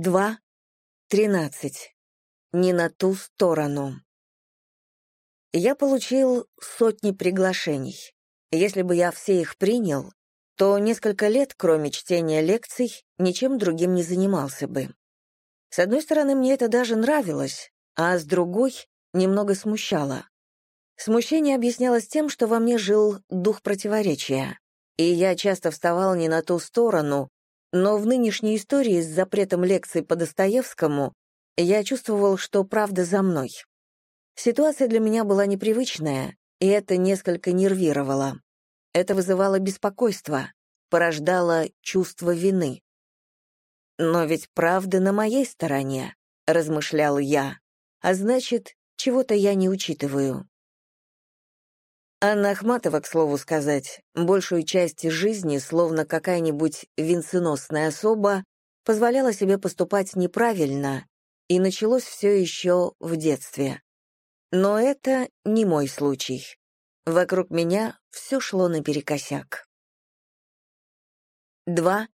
2. 13. Не на ту сторону. Я получил сотни приглашений. Если бы я все их принял, то несколько лет, кроме чтения лекций, ничем другим не занимался бы. С одной стороны, мне это даже нравилось, а с другой — немного смущало. Смущение объяснялось тем, что во мне жил дух противоречия, и я часто вставал не на ту сторону, но в нынешней истории с запретом лекций по Достоевскому я чувствовал, что правда за мной. Ситуация для меня была непривычная, и это несколько нервировало. Это вызывало беспокойство, порождало чувство вины. «Но ведь правда на моей стороне», — размышлял я, «а значит, чего-то я не учитываю». Анна Ахматова, к слову сказать, большую часть жизни, словно какая-нибудь венценосная особа, позволяла себе поступать неправильно, и началось все еще в детстве. Но это не мой случай. Вокруг меня все шло наперекосяк. 2.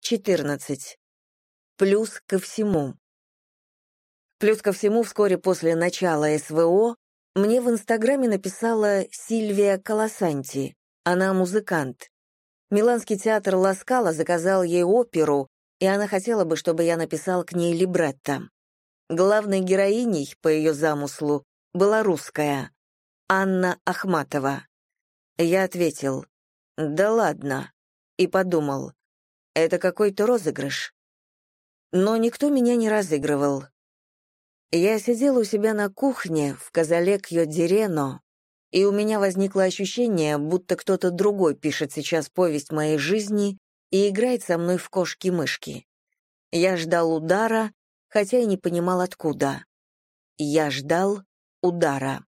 14. Плюс ко всему. Плюс ко всему, вскоре после начала СВО мне в Инстаграме написала Сильвия Колосанти. Она музыкант. Миланский театр Ласкала заказал ей оперу, и она хотела бы, чтобы я написал к ней либретто. Главной героиней, по ее замыслу, была русская, Анна Ахматова. Я ответил, «Да ладно», и подумал, «Это какой-то розыгрыш». Но никто меня не разыгрывал. Я сидел у себя на кухне в Казале Кьодзирено, и у меня возникло ощущение, будто кто-то другой пишет сейчас повесть моей жизни и играет со мной в кошки-мышки. Я ждал удара, хотя и не понимал откуда. Я ждал удара.